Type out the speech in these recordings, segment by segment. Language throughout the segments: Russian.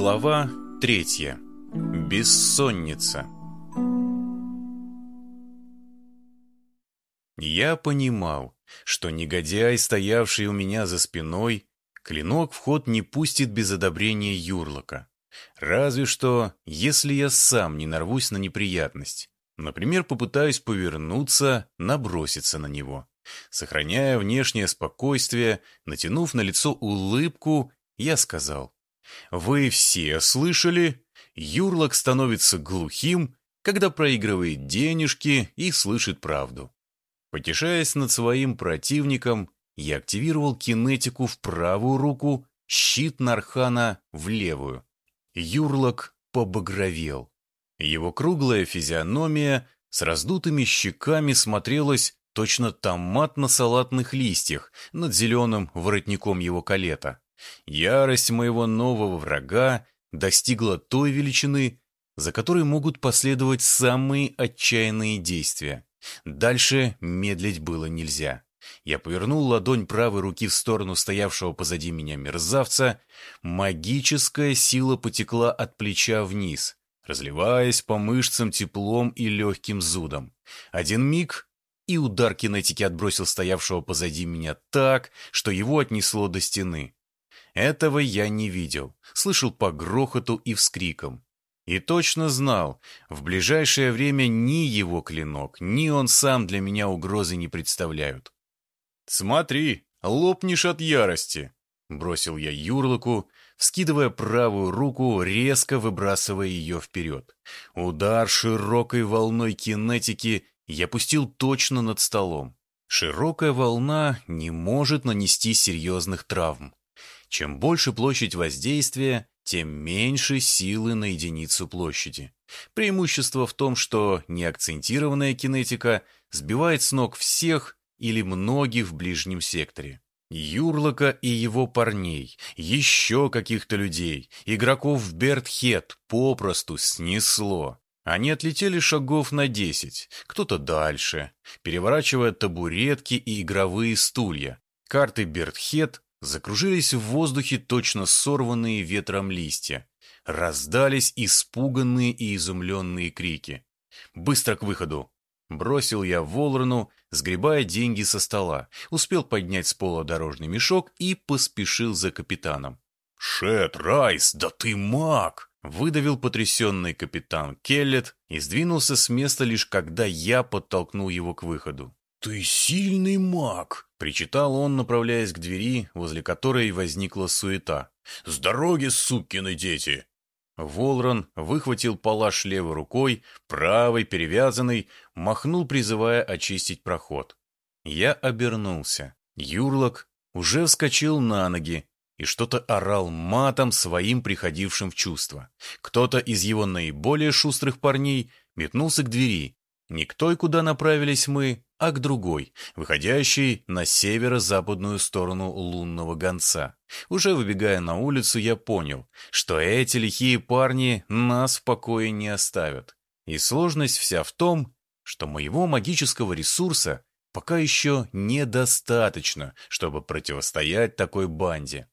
Глава третья. Бессонница. Я понимал, что негодяй, стоявший у меня за спиной, клинок в ход не пустит без одобрения Юрлока. Разве что, если я сам не нарвусь на неприятность. Например, попытаюсь повернуться, наброситься на него. Сохраняя внешнее спокойствие, натянув на лицо улыбку, я сказал, «Вы все слышали? Юрлок становится глухим, когда проигрывает денежки и слышит правду». Потешаясь над своим противником, я активировал кинетику в правую руку, щит Нархана в левую. Юрлок побагровел. Его круглая физиономия с раздутыми щеками смотрелась точно томат на салатных листьях над зеленым воротником его калета. Ярость моего нового врага достигла той величины, за которой могут последовать самые отчаянные действия. Дальше медлить было нельзя. Я повернул ладонь правой руки в сторону стоявшего позади меня мерзавца. Магическая сила потекла от плеча вниз, разливаясь по мышцам теплом и легким зудом. Один миг, и удар кинетики отбросил стоявшего позади меня так, что его отнесло до стены. Этого я не видел, слышал по грохоту и вскрикам. И точно знал, в ближайшее время ни его клинок, ни он сам для меня угрозы не представляют. «Смотри, лопнешь от ярости!» — бросил я Юрлоку, вскидывая правую руку, резко выбрасывая ее вперед. Удар широкой волной кинетики я пустил точно над столом. Широкая волна не может нанести серьезных травм. Чем больше площадь воздействия, тем меньше силы на единицу площади. Преимущество в том, что неакцентированная кинетика сбивает с ног всех или многих в ближнем секторе. Юрлока и его парней, еще каких-то людей, игроков в Бертхет попросту снесло. Они отлетели шагов на десять, кто-то дальше, переворачивая табуретки и игровые стулья. Карты Бертхет Закружились в воздухе точно сорванные ветром листья. Раздались испуганные и изумленные крики. «Быстро к выходу!» Бросил я Волрану, сгребая деньги со стола, успел поднять с пола дорожный мешок и поспешил за капитаном. «Шет, Райс, да ты маг!» Выдавил потрясенный капитан Келлет и сдвинулся с места лишь когда я подтолкнул его к выходу. «Ты сильный маг!» — причитал он, направляясь к двери, возле которой возникла суета. «С дороги, сукины дети!» Волрон выхватил палаш левой рукой, правой перевязанный, махнул, призывая очистить проход. Я обернулся. Юрлок уже вскочил на ноги и что-то орал матом своим приходившим в чувство. Кто-то из его наиболее шустрых парней метнулся к двери. Не к той, куда направились мы, а к другой, выходящей на северо-западную сторону лунного гонца. Уже выбегая на улицу, я понял, что эти лихие парни нас в покое не оставят. И сложность вся в том, что моего магического ресурса пока еще недостаточно, чтобы противостоять такой банде.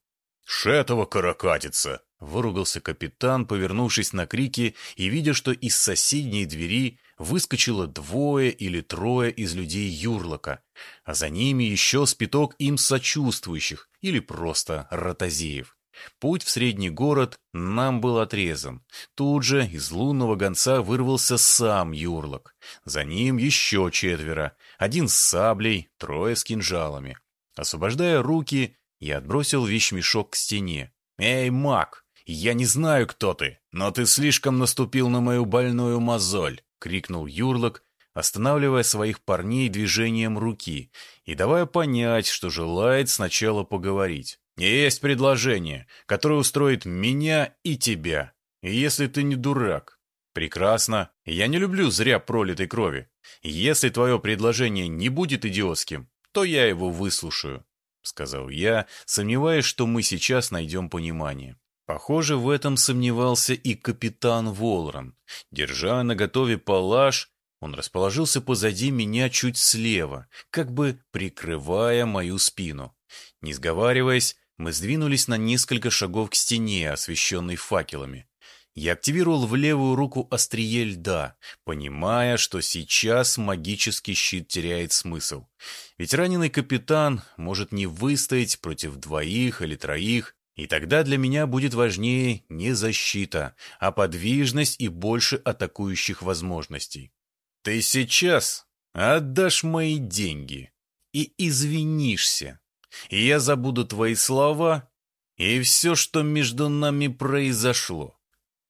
«Шетова каракатица!» — выругался капитан, повернувшись на крики и видя, что из соседней двери выскочило двое или трое из людей Юрлока, а за ними еще спиток им сочувствующих или просто ротозеев. Путь в средний город нам был отрезан. Тут же из лунного гонца вырвался сам Юрлок. За ним еще четверо, один с саблей, трое с кинжалами. Освобождая руки, я отбросил вещмешок к стене. «Эй, маг, я не знаю, кто ты, но ты слишком наступил на мою больную мозоль. — крикнул Юрлок, останавливая своих парней движением руки и давая понять, что желает сначала поговорить. «Есть предложение, которое устроит меня и тебя, если ты не дурак». «Прекрасно. Я не люблю зря пролитой крови. Если твое предложение не будет идиотским, то я его выслушаю», — сказал я, сомневаясь, что мы сейчас найдем понимание. Похоже, в этом сомневался и капитан Волран. Держа на готове палаш, он расположился позади меня чуть слева, как бы прикрывая мою спину. Не сговариваясь, Мы сдвинулись на несколько шагов к стене, освещенной факелами. Я активировал в левую руку острие льда, понимая, что сейчас магический щит теряет смысл. Ведь раненый капитан может не выстоять против двоих или троих, и тогда для меня будет важнее не защита, а подвижность и больше атакующих возможностей. Ты сейчас отдашь мои деньги и извинишься, и я забуду твои слова и все, что между нами произошло.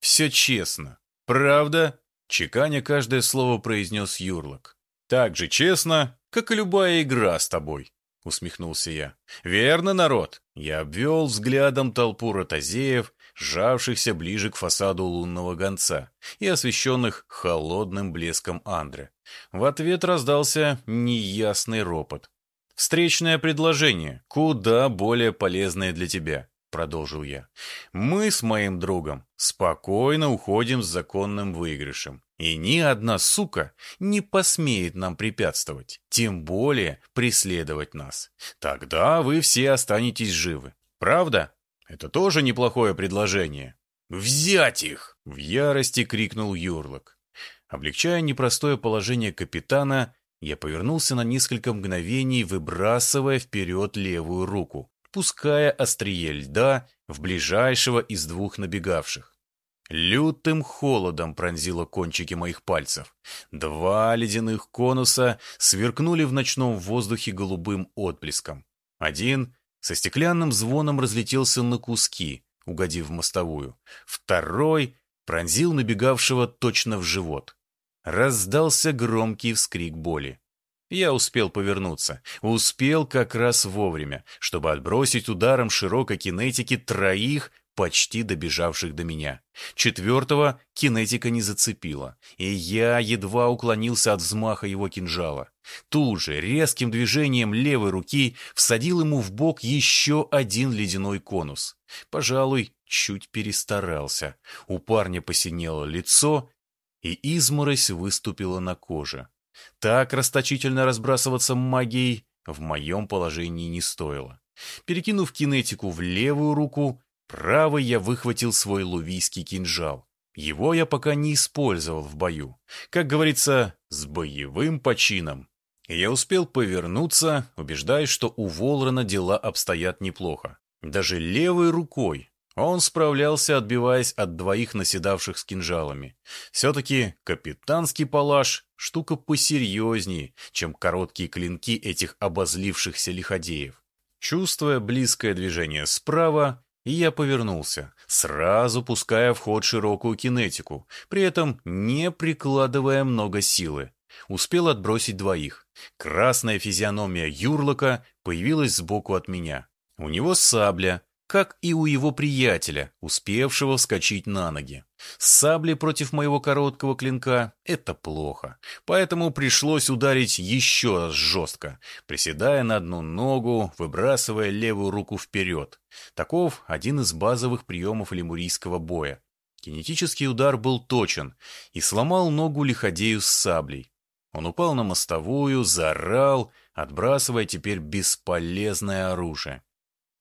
Все честно. Правда? Чеканя каждое слово произнес Юрлок. Так же честно, как и любая игра с тобой. Усмехнулся я. Верно, народ. Я обвел взглядом толпу ротозеев, сжавшихся ближе к фасаду лунного гонца и освещенных холодным блеском Андре. В ответ раздался неясный ропот. «Встречное предложение, куда более полезное для тебя. — продолжил я. «Мы с моим другом спокойно уходим с законным выигрышем, и ни одна сука не посмеет нам препятствовать, тем более преследовать нас. Тогда вы все останетесь живы. Правда? Это тоже неплохое предложение». «Взять их!» — в ярости крикнул Юрлок. Облегчая непростое положение капитана, я повернулся на несколько мгновений, выбрасывая вперед левую руку пуская острие льда в ближайшего из двух набегавших. Лютым холодом пронзило кончики моих пальцев. Два ледяных конуса сверкнули в ночном воздухе голубым отблеском. Один со стеклянным звоном разлетелся на куски, угодив в мостовую. Второй пронзил набегавшего точно в живот. Раздался громкий вскрик боли. Я успел повернуться. Успел как раз вовремя, чтобы отбросить ударом широкой кинетики троих, почти добежавших до меня. Четвертого кинетика не зацепила, и я едва уклонился от взмаха его кинжала. Тут же, резким движением левой руки, всадил ему в бок еще один ледяной конус. Пожалуй, чуть перестарался. У парня посинело лицо, и изморозь выступила на коже. Так расточительно разбрасываться магией в моем положении не стоило. Перекинув кинетику в левую руку, правой я выхватил свой лувийский кинжал. Его я пока не использовал в бою. Как говорится, с боевым почином. Я успел повернуться, убеждаясь, что у Волрана дела обстоят неплохо. Даже левой рукой он справлялся, отбиваясь от двоих наседавших с кинжалами. Все-таки капитанский палаш — штука посерьезнее, чем короткие клинки этих обозлившихся лиходеев. Чувствуя близкое движение справа, я повернулся, сразу пуская в ход широкую кинетику, при этом не прикладывая много силы. Успел отбросить двоих. Красная физиономия Юрлока появилась сбоку от меня. У него сабля, как и у его приятеля, успевшего вскочить на ноги. Сабли против моего короткого клинка — это плохо, поэтому пришлось ударить еще раз жестко, приседая на одну ногу, выбрасывая левую руку вперед. Таков один из базовых приемов лемурийского боя. Кинетический удар был точен и сломал ногу лиходею с саблей. Он упал на мостовую, заорал, отбрасывая теперь бесполезное оружие.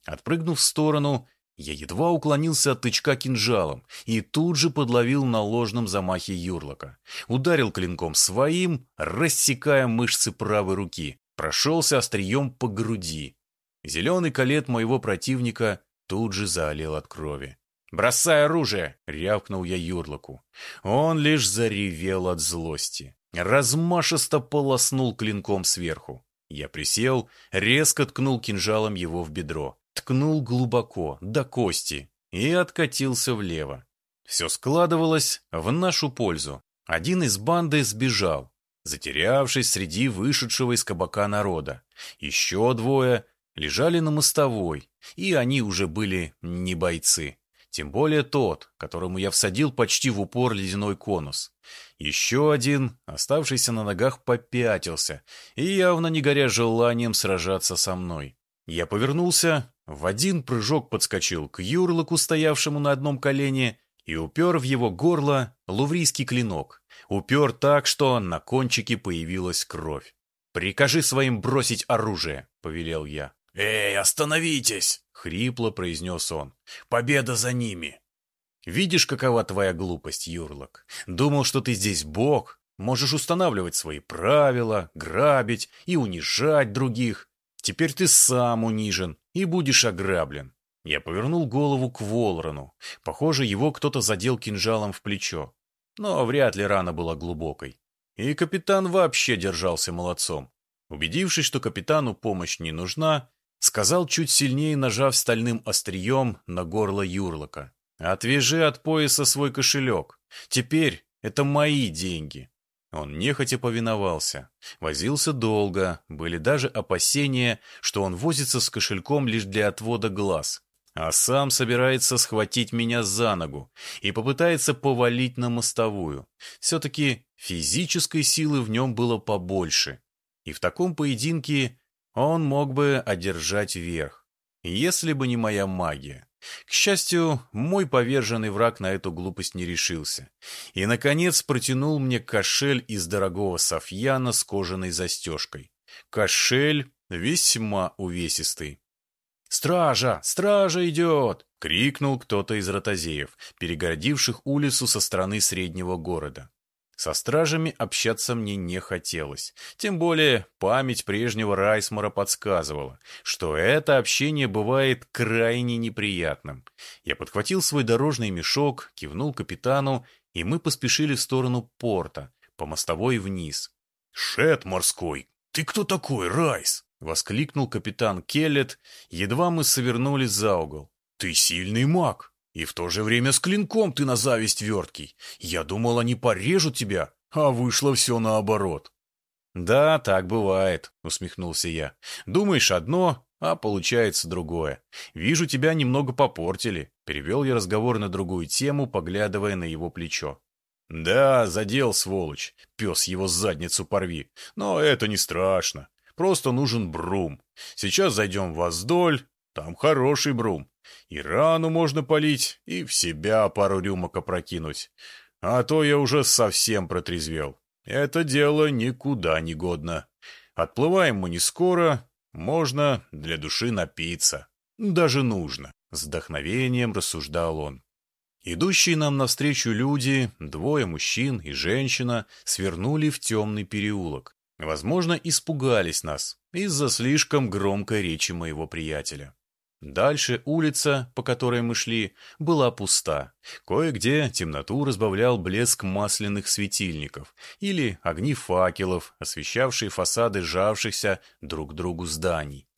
Отпрыгнув в сторону, я едва уклонился от тычка кинжалом и тут же подловил на ложном замахе юрлока. Ударил клинком своим, рассекая мышцы правой руки, прошелся острием по груди. Зеленый колет моего противника тут же заолел от крови. «Бросай оружие!» — рявкнул я юрлоку. Он лишь заревел от злости. Размашисто полоснул клинком сверху. Я присел, резко ткнул кинжалом его в бедро ткнул глубоко, до кости, и откатился влево. Все складывалось в нашу пользу. Один из банды сбежал, затерявшись среди вышедшего из кабака народа. Еще двое лежали на мостовой, и они уже были не бойцы. Тем более тот, которому я всадил почти в упор ледяной конус. Еще один, оставшийся на ногах, попятился и явно не горя желанием сражаться со мной. Я повернулся, в один прыжок подскочил к юрлоку, стоявшему на одном колене, и упер в его горло луврийский клинок. Упер так, что на кончике появилась кровь. «Прикажи своим бросить оружие», — повелел я. «Эй, остановитесь!» — хрипло произнес он. «Победа за ними!» «Видишь, какова твоя глупость, Юрлок? Думал, что ты здесь бог, можешь устанавливать свои правила, грабить и унижать других. Теперь ты сам унижен и будешь ограблен. Я повернул голову к Волрону. Похоже, его кто-то задел кинжалом в плечо. Но вряд ли рана была глубокой. И капитан вообще держался молодцом. Убедившись, что капитану помощь не нужна, сказал чуть сильнее, нажав стальным острием на горло Юрлока. «Отвяжи от пояса свой кошелек. Теперь это мои деньги». Он нехотя повиновался. Возился долго, были даже опасения, что он возится с кошельком лишь для отвода глаз а сам собирается схватить меня за ногу и попытается повалить на мостовую. Все-таки физической силы в нем было побольше, и в таком поединке он мог бы одержать верх, если бы не моя магия. К счастью, мой поверженный враг на эту глупость не решился. И, наконец, протянул мне кошель из дорогого софьяна с кожаной застежкой. Кошель весьма увесистый. «Стража! Стража идет!» — крикнул кто-то из ротозеев, перегородивших улицу со стороны среднего города. Со стражами общаться мне не хотелось. Тем более память прежнего Райсмора подсказывала, что это общение бывает крайне неприятным. Я подхватил свой дорожный мешок, кивнул капитану, и мы поспешили в сторону порта, по мостовой вниз. «Шет морской! Ты кто такой, Райс?» — воскликнул капитан Келлет, едва мы совернули за угол. «Ты сильный маг, и в то же время с клинком ты на зависть верткий. Я думал, они порежут тебя, а вышло все наоборот». «Да, так бывает», — усмехнулся я. «Думаешь одно, а получается другое. Вижу, тебя немного попортили». Перевел я разговор на другую тему, поглядывая на его плечо. «Да, задел, сволочь. Пес его задницу порви. Но это не страшно. Просто нужен брум. Сейчас зайдем в Воздоль, там хороший брум. И рану можно полить, и в себя пару рюмок опрокинуть. А то я уже совсем протрезвел. Это дело никуда не годно. Отплываем мы не скоро, можно для души напиться. Даже нужно. С вдохновением рассуждал он. Идущие нам навстречу люди, двое мужчин и женщина, свернули в темный переулок. Возможно, испугались нас из-за слишком громкой речи моего приятеля. Дальше улица, по которой мы шли, была пуста. Кое-где темноту разбавлял блеск масляных светильников или огни факелов, освещавшие фасады сжавшихся друг другу зданий.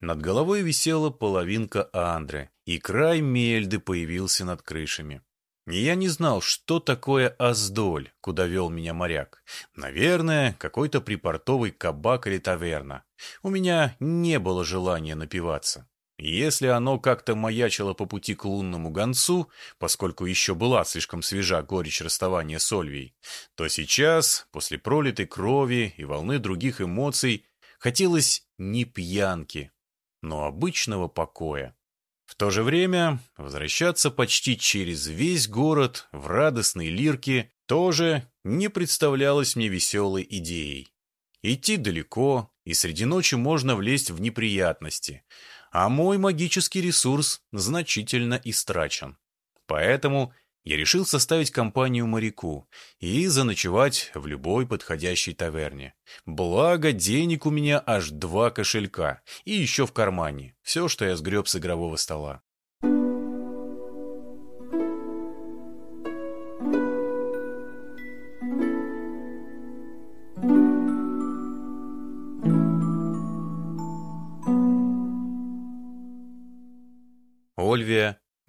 Над головой висела половинка Андры, и край мельды появился над крышами. Я не знал, что такое Аздоль, куда вел меня моряк. Наверное, какой-то припортовый кабак или таверна. У меня не было желания напиваться. Если оно как-то маячило по пути к лунному гонцу, поскольку еще была слишком свежа горечь расставания с Ольвией, то сейчас, после пролитой крови и волны других эмоций, хотелось не пьянки, но обычного покоя. В то же время возвращаться почти через весь город в радостной лирке тоже не представлялось мне веселой идеей. Идти далеко, и среди ночи можно влезть в неприятности, а мой магический ресурс значительно истрачен. Поэтому я решил составить компанию моряку и заночевать в любой подходящей таверне. Благо, денег у меня аж два кошелька и еще в кармане. Все, что я сгреб с игрового стола.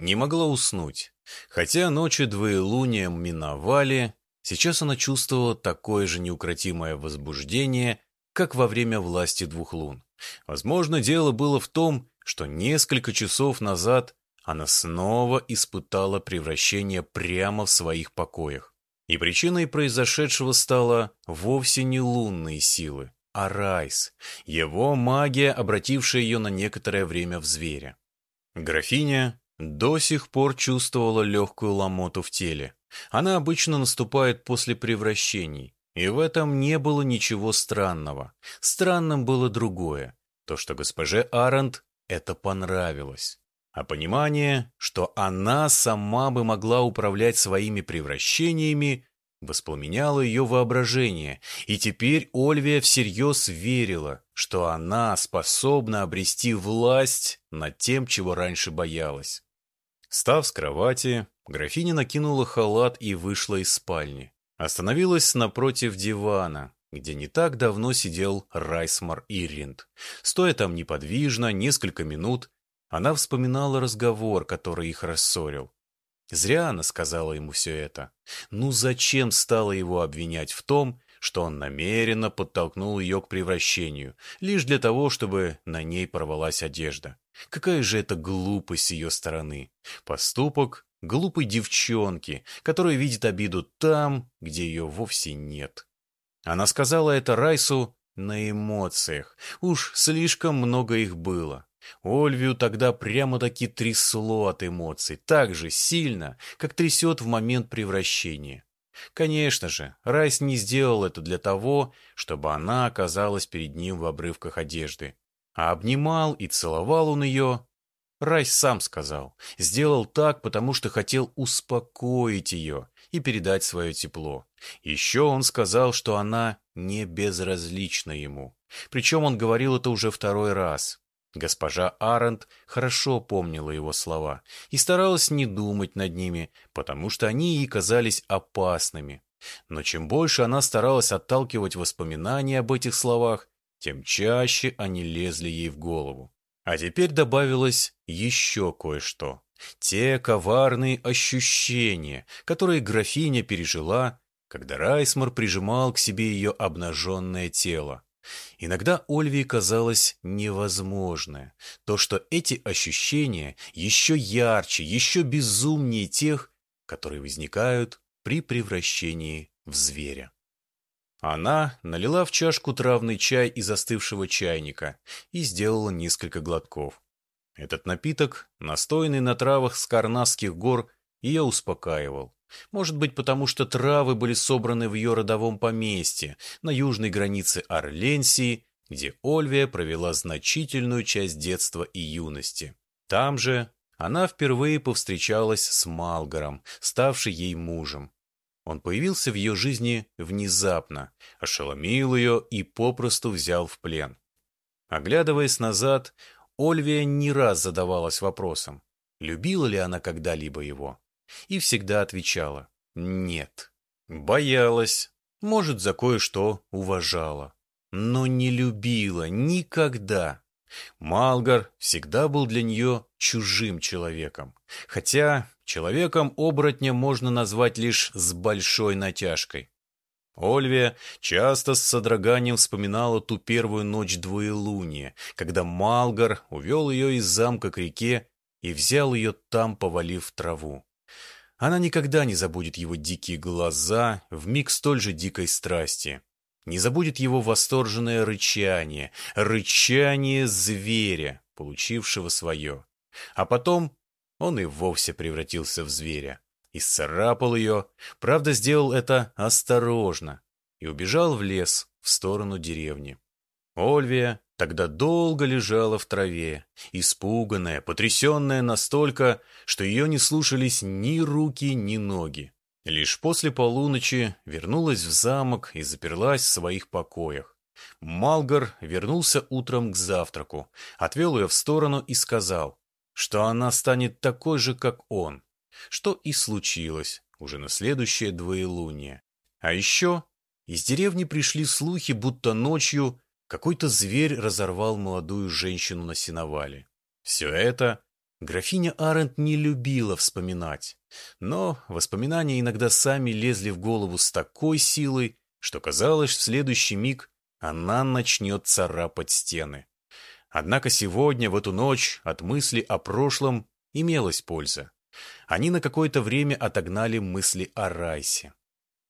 Не могла уснуть. Хотя ночи двоелуния миновали, сейчас она чувствовала такое же неукротимое возбуждение, как во время власти двух лун. Возможно, дело было в том, что несколько часов назад она снова испытала превращение прямо в своих покоях. И причиной произошедшего стала вовсе не лунные силы, а Райс, его магия, обратившая ее на некоторое время в зверя. Графиня до сих пор чувствовала легкую ломоту в теле. Она обычно наступает после превращений, и в этом не было ничего странного. Странным было другое. то, что госпоже Арент это понравилось. А понимание, что она сама бы могла управлять своими превращениями, воспламеняло ее воображение, и теперь Ольвия всерьез верила, что она способна обрести власть над тем, чего раньше боялась. Став с кровати, графиня накинула халат и вышла из спальни. Остановилась напротив дивана, где не так давно сидел Райсмар Ирринд. Стоя там неподвижно, несколько минут, она вспоминала разговор, который их рассорил. Зря она сказала ему все это. Ну зачем стала его обвинять в том, что он намеренно подтолкнул ее к превращению, лишь для того, чтобы на ней порвалась одежда? Какая же это глупость с ее стороны. Поступок глупой девчонки, которая видит обиду там, где ее вовсе нет. Она сказала это Райсу на эмоциях. Уж слишком много их было. Ольвию тогда прямо-таки трясло от эмоций, так же сильно, как трясет в момент превращения. Конечно же, Райс не сделал это для того, чтобы она оказалась перед ним в обрывках одежды. А обнимал и целовал он ее. Райс сам сказал, сделал так, потому что хотел успокоить ее и передать свое тепло. Еще он сказал, что она не безразлична ему. Причем он говорил это уже второй раз. Госпожа Арент хорошо помнила его слова и старалась не думать над ними, потому что они ей казались опасными. Но чем больше она старалась отталкивать воспоминания об этих словах, тем чаще они лезли ей в голову. А теперь добавилось еще кое-что. Те коварные ощущения, которые графиня пережила, когда Райсмар прижимал к себе ее обнаженное тело. Иногда Ольвии казалось невозможное, то, что эти ощущения еще ярче, еще безумнее тех, которые возникают при превращении в зверя. Она налила в чашку травный чай из остывшего чайника и сделала несколько глотков. Этот напиток, настойный на травах с Карнасских гор, ее успокаивал. Может быть, потому что травы были собраны в ее родовом поместье, на южной границе Орленсии, где Ольвия провела значительную часть детства и юности. Там же она впервые повстречалась с Малгаром, ставший ей мужем. Он появился в ее жизни внезапно, ошеломил ее и попросту взял в плен. Оглядываясь назад, Ольвия не раз задавалась вопросом, любила ли она когда-либо его и всегда отвечала «нет». Боялась, может, за кое-что уважала, но не любила никогда. Малгар всегда был для нее чужим человеком, хотя человеком-оборотня можно назвать лишь с большой натяжкой. Ольвия часто с содроганием вспоминала ту первую ночь двоелуния, когда Малгар увел ее из замка к реке и взял ее там, повалив траву. Она никогда не забудет его дикие глаза в миг столь же дикой страсти. Не забудет его восторженное рычание, рычание зверя, получившего свое. А потом он и вовсе превратился в зверя. Исцарапал ее, правда, сделал это осторожно, и убежал в лес в сторону деревни. Ольвия тогда долго лежала в траве, испуганная, потрясенная настолько, что ее не слушались ни руки, ни ноги. Лишь после полуночи вернулась в замок и заперлась в своих покоях. Малгар вернулся утром к завтраку, отвел ее в сторону и сказал, что она станет такой же, как он, что и случилось уже на следующее двоелуние. А еще из деревни пришли слухи, будто ночью какой-то зверь разорвал молодую женщину на сеновале. Все это графиня Арент не любила вспоминать, но воспоминания иногда сами лезли в голову с такой силой, что казалось, в следующий миг она начнет царапать стены. Однако сегодня, в эту ночь, от мысли о прошлом имелась польза. Они на какое-то время отогнали мысли о Райсе.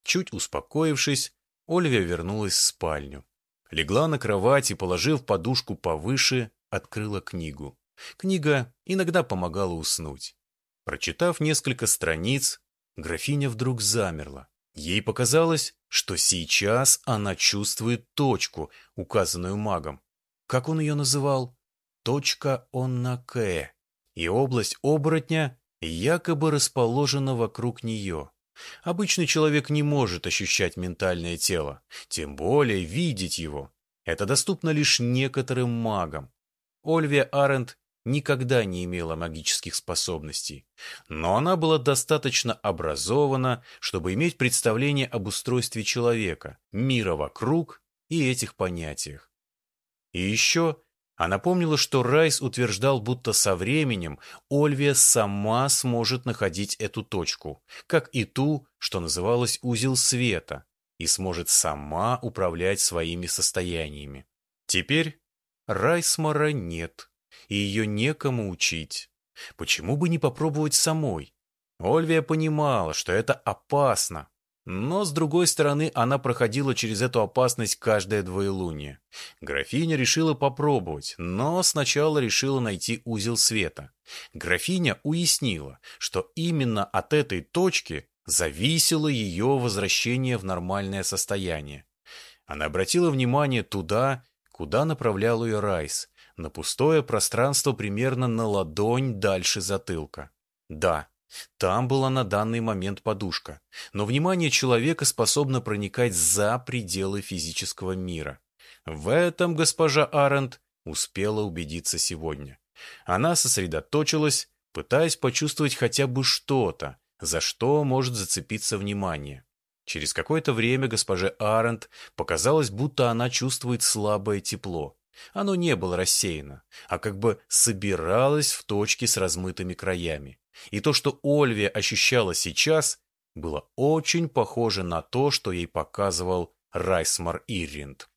Чуть успокоившись, Ольвия вернулась в спальню. Легла на кровать и, положив подушку повыше, открыла книгу. Книга иногда помогала уснуть. Прочитав несколько страниц, графиня вдруг замерла. Ей показалось, что сейчас она чувствует точку, указанную магом. как он ее называл, точка Оннаке, и область оборотня якобы расположена вокруг нее. Обычный человек не может ощущать ментальное тело, тем более видеть его. Это доступно лишь некоторым магам. Ольвия Аренд никогда не имела магических способностей, но она была достаточно образована, чтобы иметь представление об устройстве человека, мира вокруг и этих понятиях. И еще она помнила, что Райс утверждал, будто со временем Ольвия сама сможет находить эту точку, как и ту, что называлась узел света, и сможет сама управлять своими состояниями. Теперь Райсмара нет, и ее некому учить. Почему бы не попробовать самой? Ольвия понимала, что это опасно, но, с другой стороны, она проходила через эту опасность каждое двоелуние. Графиня решила попробовать, но сначала решила найти узел света. Графиня уяснила, что именно от этой точки зависело ее возвращение в нормальное состояние. Она обратила внимание туда, куда направлял ее Райс, на пустое пространство примерно на ладонь дальше затылка. Да, там была на данный момент подушка, но внимание человека способно проникать за пределы физического мира. В этом госпожа Аренд успела убедиться сегодня. Она сосредоточилась, пытаясь почувствовать хотя бы что-то, за что может зацепиться внимание. Через какое-то время госпоже Аренд показалось, будто она чувствует слабое тепло. Оно не было рассеяно, а как бы собиралось в точке с размытыми краями. И то, что Ольвия ощущала сейчас, было очень похоже на то, что ей показывал Райсмар Ирринд.